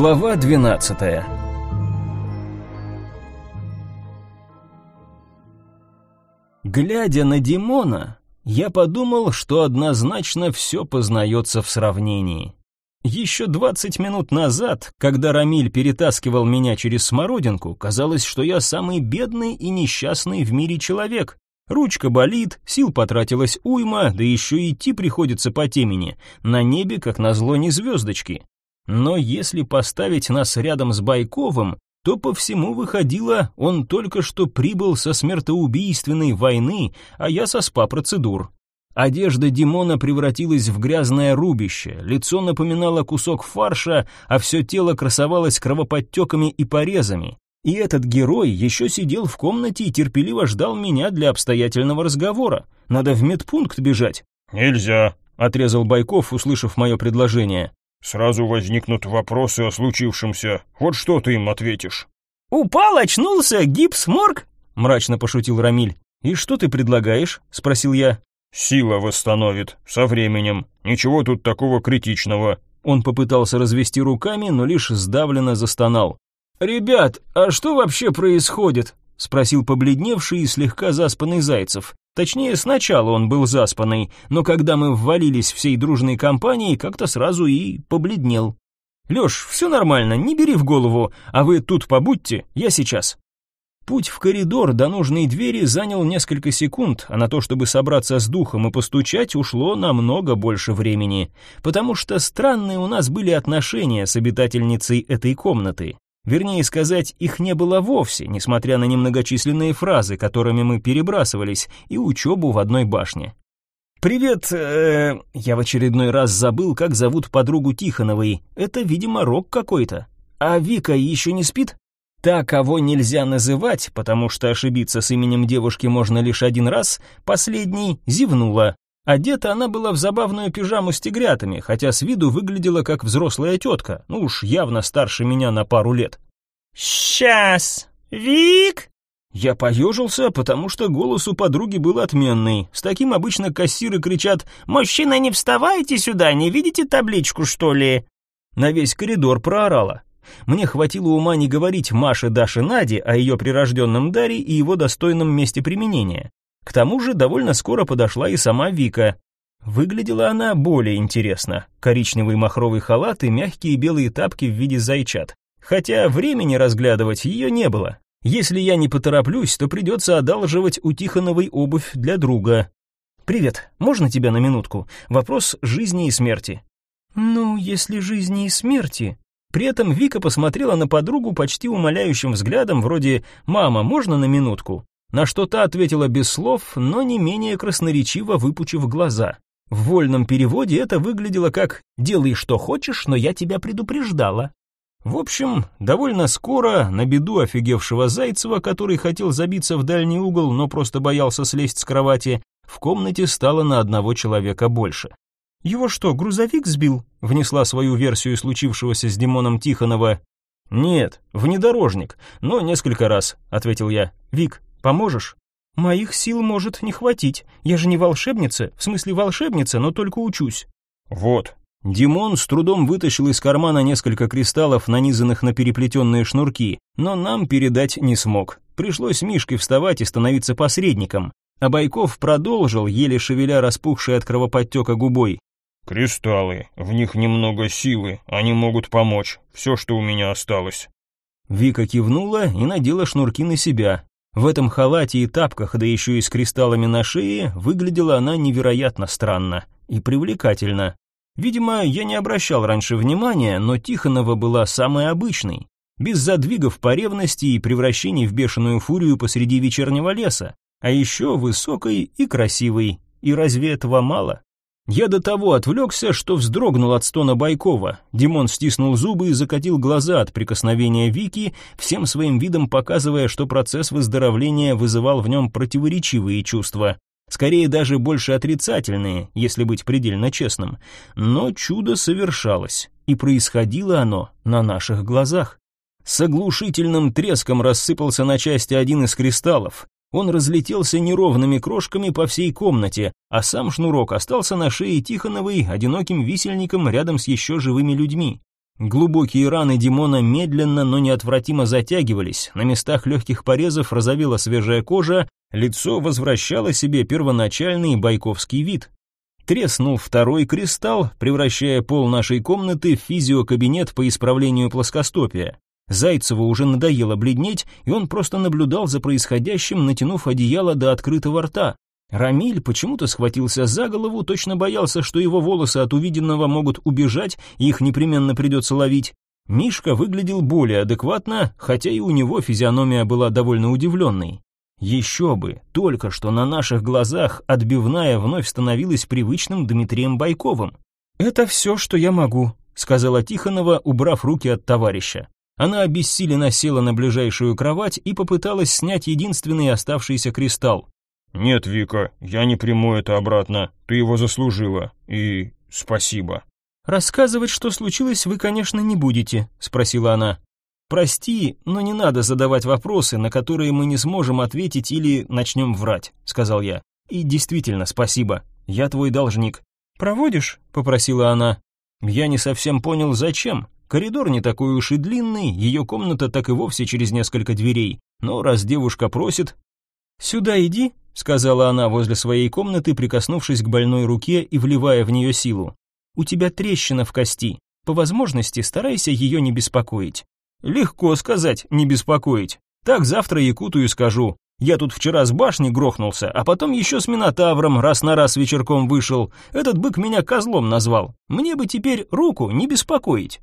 Глава 12 Глядя на Димона, я подумал, что однозначно все познается в сравнении. Еще 20 минут назад, когда Рамиль перетаскивал меня через смородинку, казалось, что я самый бедный и несчастный в мире человек. Ручка болит, сил потратилась уйма, да еще идти приходится по темени. На небе, как назло, не звездочки. Но если поставить нас рядом с Байковым, то по всему выходило, он только что прибыл со смертоубийственной войны, а я со спа-процедур. Одежда Димона превратилась в грязное рубище, лицо напоминало кусок фарша, а все тело красовалось кровоподтеками и порезами. И этот герой еще сидел в комнате и терпеливо ждал меня для обстоятельного разговора. Надо в медпункт бежать. «Нельзя», — отрезал Байков, услышав мое предложение. «Сразу возникнут вопросы о случившемся. Вот что ты им ответишь?» «Упал, очнулся, гипс, морг?» — мрачно пошутил Рамиль. «И что ты предлагаешь?» — спросил я. «Сила восстановит, со временем. Ничего тут такого критичного». Он попытался развести руками, но лишь сдавленно застонал. «Ребят, а что вообще происходит?» — спросил побледневший и слегка заспанный Зайцев. Точнее, сначала он был заспанный, но когда мы ввалились всей дружной компанией, как-то сразу и побледнел. «Лёш, все нормально, не бери в голову, а вы тут побудьте, я сейчас». Путь в коридор до нужной двери занял несколько секунд, а на то, чтобы собраться с духом и постучать, ушло намного больше времени, потому что странные у нас были отношения с обитательницей этой комнаты. Вернее сказать, их не было вовсе, несмотря на немногочисленные фразы, которыми мы перебрасывались, и учебу в одной башне. «Привет, э, я в очередной раз забыл, как зовут подругу Тихоновой. Это, видимо, рок какой-то. А Вика еще не спит?» Та, кого нельзя называть, потому что ошибиться с именем девушки можно лишь один раз, последний зевнула. Одета она была в забавную пижаму с тигрятами, хотя с виду выглядела как взрослая тетка, ну уж явно старше меня на пару лет. «Сейчас! Вик!» Я поежился, потому что голос у подруги был отменный. С таким обычно кассиры кричат «Мужчина, не вставайте сюда, не видите табличку, что ли?» На весь коридор проорала. Мне хватило ума не говорить Маше, Даше, Наде о ее прирожденном даре и его достойном месте применения. К тому же довольно скоро подошла и сама Вика. Выглядела она более интересно. Коричневый махровый халат и мягкие белые тапки в виде зайчат. Хотя времени разглядывать ее не было. Если я не потороплюсь, то придется одалживать у Тихоновой обувь для друга. «Привет, можно тебя на минутку? Вопрос жизни и смерти». «Ну, если жизни и смерти...» При этом Вика посмотрела на подругу почти умоляющим взглядом, вроде «Мама, можно на минутку?» На что та ответила без слов, но не менее красноречиво выпучив глаза. В вольном переводе это выглядело как «делай что хочешь, но я тебя предупреждала». В общем, довольно скоро, на беду офигевшего Зайцева, который хотел забиться в дальний угол, но просто боялся слезть с кровати, в комнате стало на одного человека больше. «Его что, грузовик сбил?» — внесла свою версию случившегося с Димоном Тихонова. «Нет, внедорожник, но несколько раз», — ответил я. «Вик, Поможешь? Моих сил может не хватить. Я же не волшебница, в смысле волшебница, но только учусь. Вот. Димон с трудом вытащил из кармана несколько кристаллов, нанизанных на переплетенные шнурки, но нам передать не смог. Пришлось Мишке вставать и становиться посредником. А Байков продолжил, еле шевеля распухшей от кровоподтека губой. «Кристаллы, в них немного силы, они могут помочь, все, что у меня осталось». Вика кивнула и надела шнурки на себя, в этом халате и тапках, да еще и с кристаллами на шее, выглядела она невероятно странно и привлекательно. Видимо, я не обращал раньше внимания, но Тихонова была самой обычной, без задвигов по ревности и превращений в бешеную фурию посреди вечернего леса, а еще высокой и красивой. И разве этого мало? Я до того отвлекся, что вздрогнул от стона Байкова. Димон стиснул зубы и закатил глаза от прикосновения Вики, всем своим видом показывая, что процесс выздоровления вызывал в нем противоречивые чувства. Скорее даже больше отрицательные, если быть предельно честным. Но чудо совершалось, и происходило оно на наших глазах. С оглушительным треском рассыпался на части один из кристаллов. Он разлетелся неровными крошками по всей комнате, а сам шнурок остался на шее Тихоновой одиноким висельником рядом с еще живыми людьми. Глубокие раны Димона медленно, но неотвратимо затягивались, на местах легких порезов розовела свежая кожа, лицо возвращало себе первоначальный бойковский вид. Треснул второй кристалл, превращая пол нашей комнаты в физиокабинет по исправлению плоскостопия. Зайцеву уже надоело бледнеть, и он просто наблюдал за происходящим, натянув одеяло до открытого рта. Рамиль почему-то схватился за голову, точно боялся, что его волосы от увиденного могут убежать, и их непременно придется ловить. Мишка выглядел более адекватно, хотя и у него физиономия была довольно удивленной. Еще бы, только что на наших глазах отбивная вновь становилась привычным Дмитрием Байковым. «Это все, что я могу», — сказала Тихонова, убрав руки от товарища. Она обессиленно села на ближайшую кровать и попыталась снять единственный оставшийся кристалл. «Нет, Вика, я не приму это обратно. Ты его заслужила. И спасибо». «Рассказывать, что случилось, вы, конечно, не будете», — спросила она. «Прости, но не надо задавать вопросы, на которые мы не сможем ответить или начнем врать», — сказал я. «И действительно, спасибо. Я твой должник». «Проводишь?» — попросила она. Я не совсем понял, зачем. Коридор не такой уж и длинный, ее комната так и вовсе через несколько дверей. Но раз девушка просит... «Сюда иди», сказала она возле своей комнаты, прикоснувшись к больной руке и вливая в нее силу. У тебя трещина в кости. По возможности старайся ее не беспокоить. Легко сказать, не беспокоить. Так завтра Якуту и скажу. Я тут вчера с башни грохнулся, а потом еще с Минотавром раз на раз вечерком вышел. Этот бык меня козлом назвал. Мне бы теперь руку не беспокоить.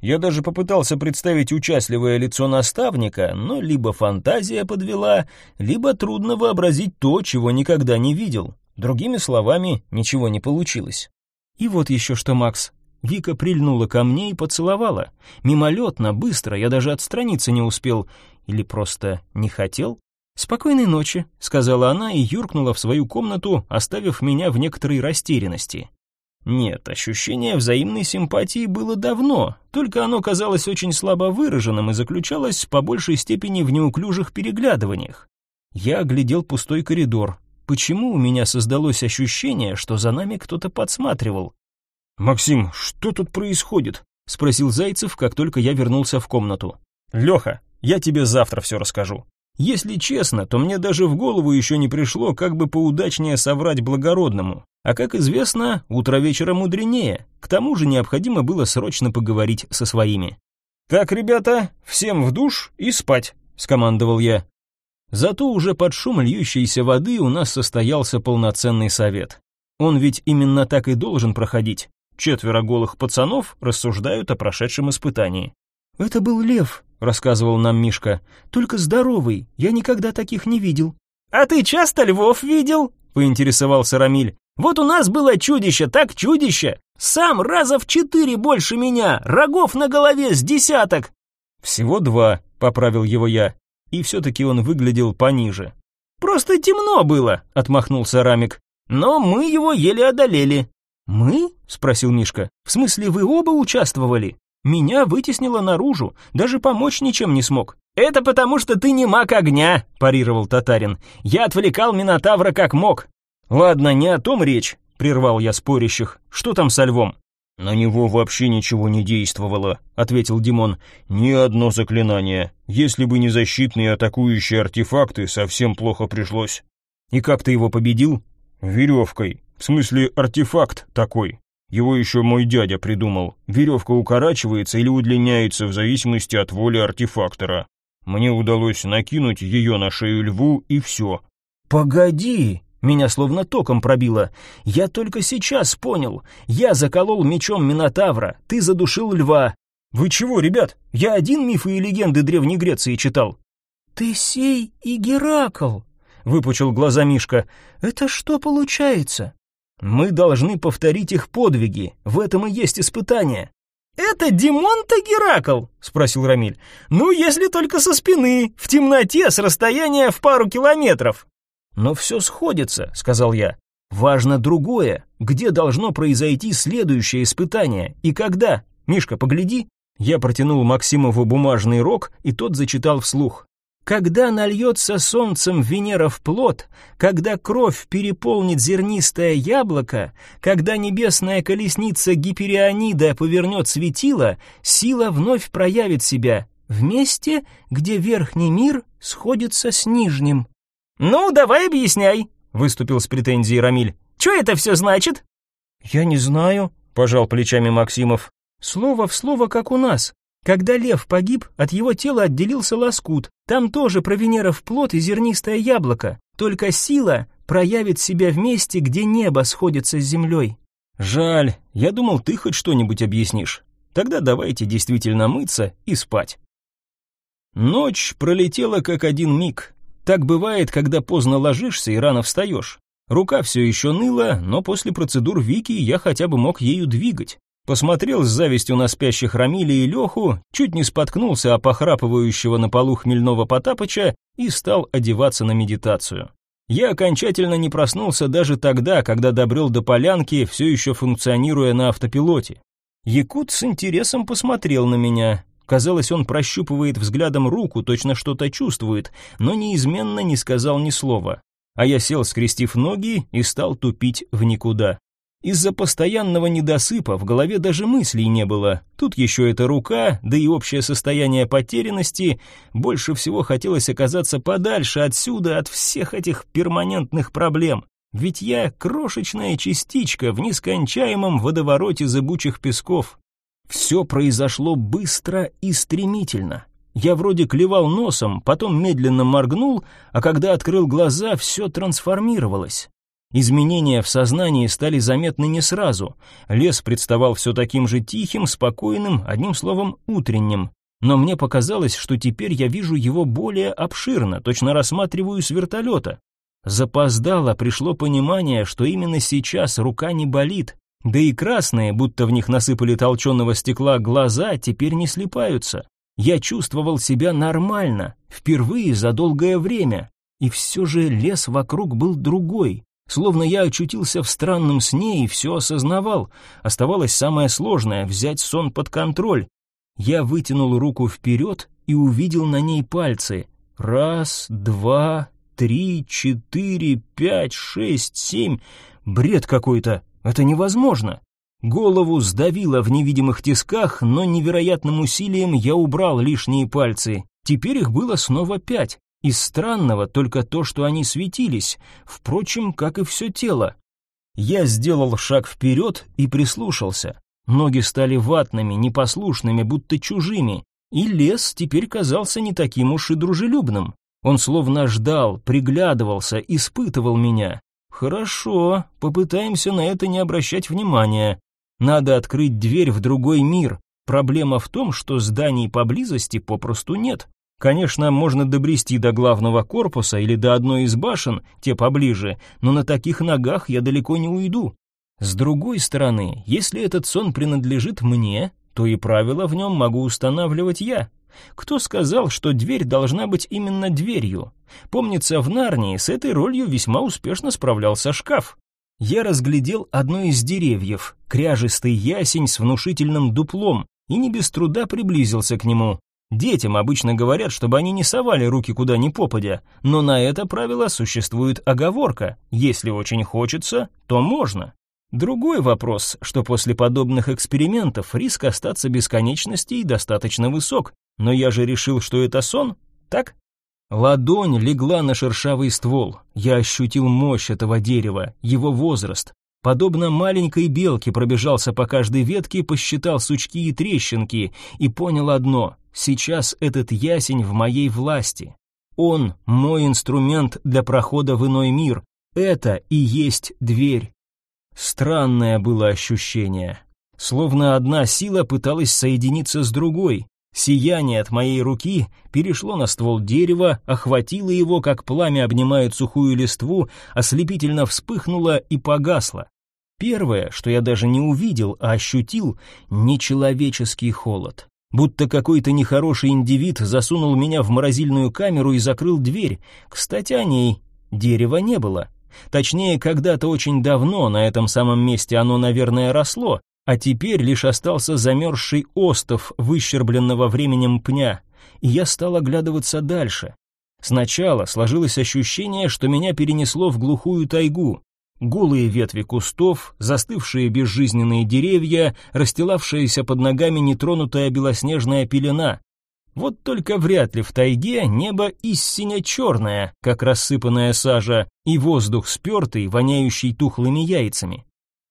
Я даже попытался представить участливое лицо наставника, но либо фантазия подвела, либо трудно вообразить то, чего никогда не видел. Другими словами, ничего не получилось. И вот еще что, Макс. Вика прильнула ко мне и поцеловала. Мимолетно, быстро, я даже отстраниться не успел. Или просто не хотел. «Спокойной ночи», — сказала она и юркнула в свою комнату, оставив меня в некоторой растерянности. Нет, ощущение взаимной симпатии было давно, только оно казалось очень слабо выраженным и заключалось по большей степени в неуклюжих переглядываниях. Я оглядел пустой коридор. Почему у меня создалось ощущение, что за нами кто-то подсматривал? «Максим, что тут происходит?» — спросил Зайцев, как только я вернулся в комнату. «Леха, я тебе завтра все расскажу». Если честно, то мне даже в голову еще не пришло, как бы поудачнее соврать благородному. А как известно, утро вечера мудренее. К тому же необходимо было срочно поговорить со своими. «Так, ребята, всем в душ и спать», — скомандовал я. Зато уже под шум льющейся воды у нас состоялся полноценный совет. Он ведь именно так и должен проходить. Четверо голых пацанов рассуждают о прошедшем испытании. «Это был лев», — рассказывал нам Мишка. «Только здоровый, я никогда таких не видел». «А ты часто львов видел?» — поинтересовался Рамиль. «Вот у нас было чудище, так чудище! Сам раза в четыре больше меня, рогов на голове с десяток!» «Всего два», — поправил его я, и все-таки он выглядел пониже. «Просто темно было», — отмахнулся Рамик. «Но мы его еле одолели». «Мы?» — спросил Мишка. «В смысле, вы оба участвовали?» Меня вытеснило наружу, даже помочь ничем не смог. «Это потому, что ты не маг огня», – парировал татарин. «Я отвлекал Минотавра как мог». «Ладно, не о том речь», – прервал я спорящих. «Что там со львом?» «На него вообще ничего не действовало», — ответил Димон. «Ни одно заклинание. Если бы не защитные атакующие артефакты, совсем плохо пришлось». «И как ты его победил?» «Веревкой. В смысле, артефакт такой. Его еще мой дядя придумал. Веревка укорачивается или удлиняется в зависимости от воли артефактора. Мне удалось накинуть ее на шею льву, и все. «Погоди!» Меня словно током пробило. Я только сейчас понял. Я заколол мечом Минотавра, ты задушил льва. Вы чего, ребят? Я один мифы и легенды Древней Греции читал. Тесей и Геракл, выпучил глаза Мишка. Это что получается? Мы должны повторить их подвиги, в этом и есть испытание. «Это Димон-то Геракл?» — спросил Рамиль. «Ну, если только со спины, в темноте, с расстояния в пару километров». «Но все сходится», — сказал я. «Важно другое. Где должно произойти следующее испытание и когда? Мишка, погляди». Я протянул Максимову бумажный рог, и тот зачитал вслух. Когда нальется солнцем Венера в плод, когда кровь переполнит зернистое яблоко, когда небесная колесница Гиперионида повернет светило, сила вновь проявит себя в месте, где верхний мир сходится с нижним. «Ну, давай объясняй», — выступил с претензией Рамиль. «Что это все значит?» «Я не знаю», — пожал плечами Максимов. «Слово в слово, как у нас. Когда лев погиб, от его тела отделился лоскут. Там тоже про Венеров плод и зернистое яблоко. Только сила проявит себя в месте, где небо сходится с землей. Жаль, я думал, ты хоть что-нибудь объяснишь. Тогда давайте действительно мыться и спать. Ночь пролетела как один миг. Так бывает, когда поздно ложишься и рано встаешь. Рука все еще ныла, но после процедур Вики я хотя бы мог ею двигать. Посмотрел с завистью на спящих Рамиля и Леху, чуть не споткнулся о похрапывающего на полу хмельного Потапыча и стал одеваться на медитацию. Я окончательно не проснулся даже тогда, когда добрел до полянки, все еще функционируя на автопилоте. Якут с интересом посмотрел на меня. Казалось, он прощупывает взглядом руку, точно что-то чувствует, но неизменно не сказал ни слова. А я сел, скрестив ноги, и стал тупить в никуда. Из-за постоянного недосыпа в голове даже мыслей не было. Тут еще эта рука, да и общее состояние потерянности. Больше всего хотелось оказаться подальше отсюда, от всех этих перманентных проблем. Ведь я крошечная частичка в нескончаемом водовороте зыбучих песков. Все произошло быстро и стремительно. Я вроде клевал носом, потом медленно моргнул, а когда открыл глаза, все трансформировалось. Изменения в сознании стали заметны не сразу. Лес представал все таким же тихим, спокойным, одним словом, утренним. Но мне показалось, что теперь я вижу его более обширно, точно рассматриваю с вертолета. Запоздало пришло понимание, что именно сейчас рука не болит, да и красные, будто в них насыпали толченого стекла, глаза теперь не слипаются. Я чувствовал себя нормально, впервые за долгое время. И все же лес вокруг был другой, Словно я очутился в странном сне и все осознавал. Оставалось самое сложное — взять сон под контроль. Я вытянул руку вперед и увидел на ней пальцы. Раз, два, три, четыре, пять, шесть, семь. Бред какой-то. Это невозможно. Голову сдавило в невидимых тисках, но невероятным усилием я убрал лишние пальцы. Теперь их было снова пять. Из странного только то, что они светились, впрочем, как и все тело. Я сделал шаг вперед и прислушался. Ноги стали ватными, непослушными, будто чужими, и лес теперь казался не таким уж и дружелюбным. Он словно ждал, приглядывался, испытывал меня. Хорошо, попытаемся на это не обращать внимания. Надо открыть дверь в другой мир. Проблема в том, что зданий поблизости попросту нет. Конечно, можно добрести до главного корпуса или до одной из башен, те поближе, но на таких ногах я далеко не уйду. С другой стороны, если этот сон принадлежит мне, то и правила в нем могу устанавливать я. Кто сказал, что дверь должна быть именно дверью? Помнится, в Нарнии с этой ролью весьма успешно справлялся шкаф. Я разглядел одно из деревьев, кряжистый ясень с внушительным дуплом, и не без труда приблизился к нему. Детям обычно говорят, чтобы они не совали руки куда ни попадя, но на это правило существует оговорка. Если очень хочется, то можно. Другой вопрос, что после подобных экспериментов риск остаться бесконечностей достаточно высок. Но я же решил, что это сон, так? Ладонь легла на шершавый ствол. Я ощутил мощь этого дерева, его возраст. Подобно маленькой белке пробежался по каждой ветке, посчитал сучки и трещинки и понял одно — сейчас этот ясень в моей власти. Он — мой инструмент для прохода в иной мир. Это и есть дверь. Странное было ощущение. Словно одна сила пыталась соединиться с другой. Сияние от моей руки перешло на ствол дерева, охватило его, как пламя обнимает сухую листву, ослепительно вспыхнуло и погасло. Первое, что я даже не увидел, а ощутил, нечеловеческий холод. Будто какой-то нехороший индивид засунул меня в морозильную камеру и закрыл дверь. Кстати, о ней. Дерева не было. Точнее, когда-то очень давно на этом самом месте оно, наверное, росло, а теперь лишь остался замерзший остов выщербленного временем пня, и я стал оглядываться дальше. Сначала сложилось ощущение, что меня перенесло в глухую тайгу. Голые ветви кустов, застывшие безжизненные деревья, расстилавшаяся под ногами нетронутая белоснежная пелена. Вот только вряд ли в тайге небо истинно черное, как рассыпанная сажа, и воздух спертый, воняющий тухлыми яйцами.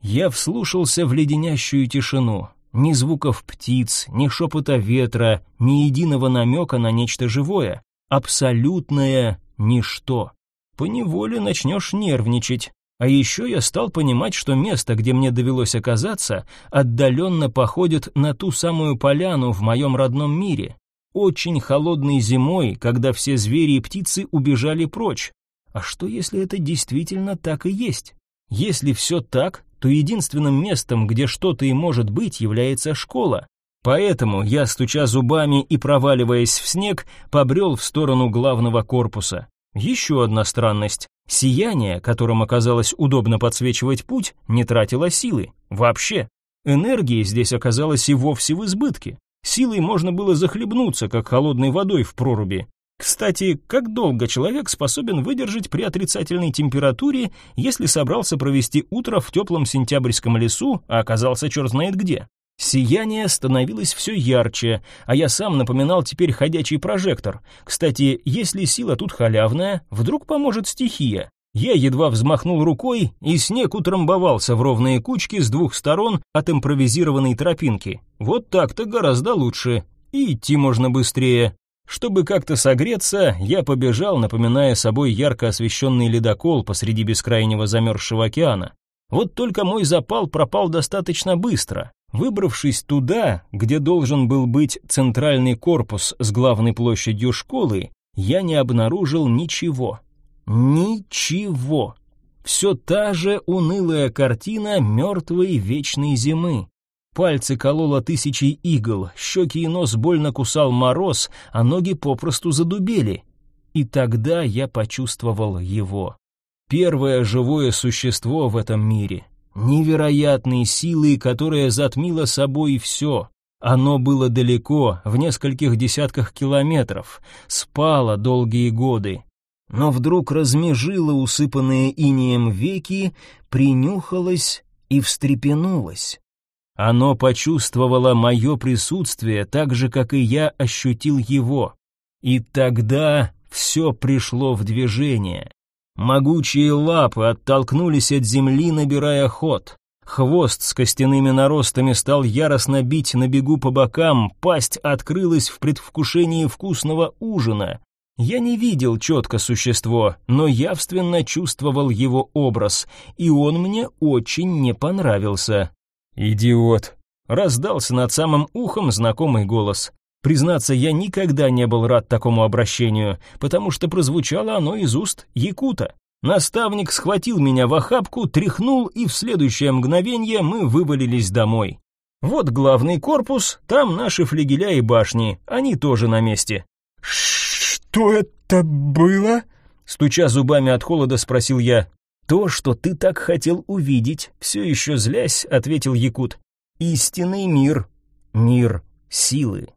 Я вслушался в леденящую тишину. Ни звуков птиц, ни шепота ветра, ни единого намека на нечто живое. Абсолютное ничто. Поневоле начнешь нервничать. А еще я стал понимать, что место, где мне довелось оказаться, отдаленно походит на ту самую поляну в моем родном мире. Очень холодной зимой, когда все звери и птицы убежали прочь. А что, если это действительно так и есть? Если все так, то единственным местом, где что-то и может быть, является школа. Поэтому я, стуча зубами и проваливаясь в снег, побрел в сторону главного корпуса. Еще одна странность. Сияние, которым оказалось удобно подсвечивать путь, не тратило силы. Вообще. Энергии здесь оказалось и вовсе в избытке. Силой можно было захлебнуться, как холодной водой в проруби. Кстати, как долго человек способен выдержать при отрицательной температуре, если собрался провести утро в теплом сентябрьском лесу, а оказался черт знает где? Сияние становилось все ярче, а я сам напоминал теперь ходячий прожектор. Кстати, если сила тут халявная, вдруг поможет стихия. Я едва взмахнул рукой, и снег утрамбовался в ровные кучки с двух сторон от импровизированной тропинки. Вот так-то гораздо лучше. И идти можно быстрее. Чтобы как-то согреться, я побежал, напоминая собой ярко освещенный ледокол посреди бескрайнего замерзшего океана. Вот только мой запал пропал достаточно быстро. Выбравшись туда, где должен был быть центральный корпус с главной площадью школы, я не обнаружил ничего. Ничего. Все та же унылая картина мертвой вечной зимы. Пальцы кололо тысячи игл, щеки и нос больно кусал мороз, а ноги попросту задубели. И тогда я почувствовал его. Первое живое существо в этом мире. Невероятные силы, которая затмила собой все. Оно было далеко, в нескольких десятках километров, спало долгие годы. Но вдруг размежило усыпанные инеем веки, принюхалось и встрепенулось. Оно почувствовало мое присутствие так же, как и я ощутил его. И тогда все пришло в движение. Могучие лапы оттолкнулись от земли, набирая ход. Хвост с костяными наростами стал яростно бить на бегу по бокам, пасть открылась в предвкушении вкусного ужина. Я не видел четко существо, но явственно чувствовал его образ, и он мне очень не понравился. «Идиот!» — раздался над самым ухом знакомый голос. Признаться, я никогда не был рад такому обращению, потому что прозвучало оно из уст якута. Наставник схватил меня в охапку, тряхнул, и в следующее мгновение мы вывалились домой. Вот главный корпус, там наши флигеля и башни, они тоже на месте. «Что это было?» Стуча зубами от холода, спросил я. «То, что ты так хотел увидеть», — все еще злясь, ответил Якут. «Истинный мир. Мир силы».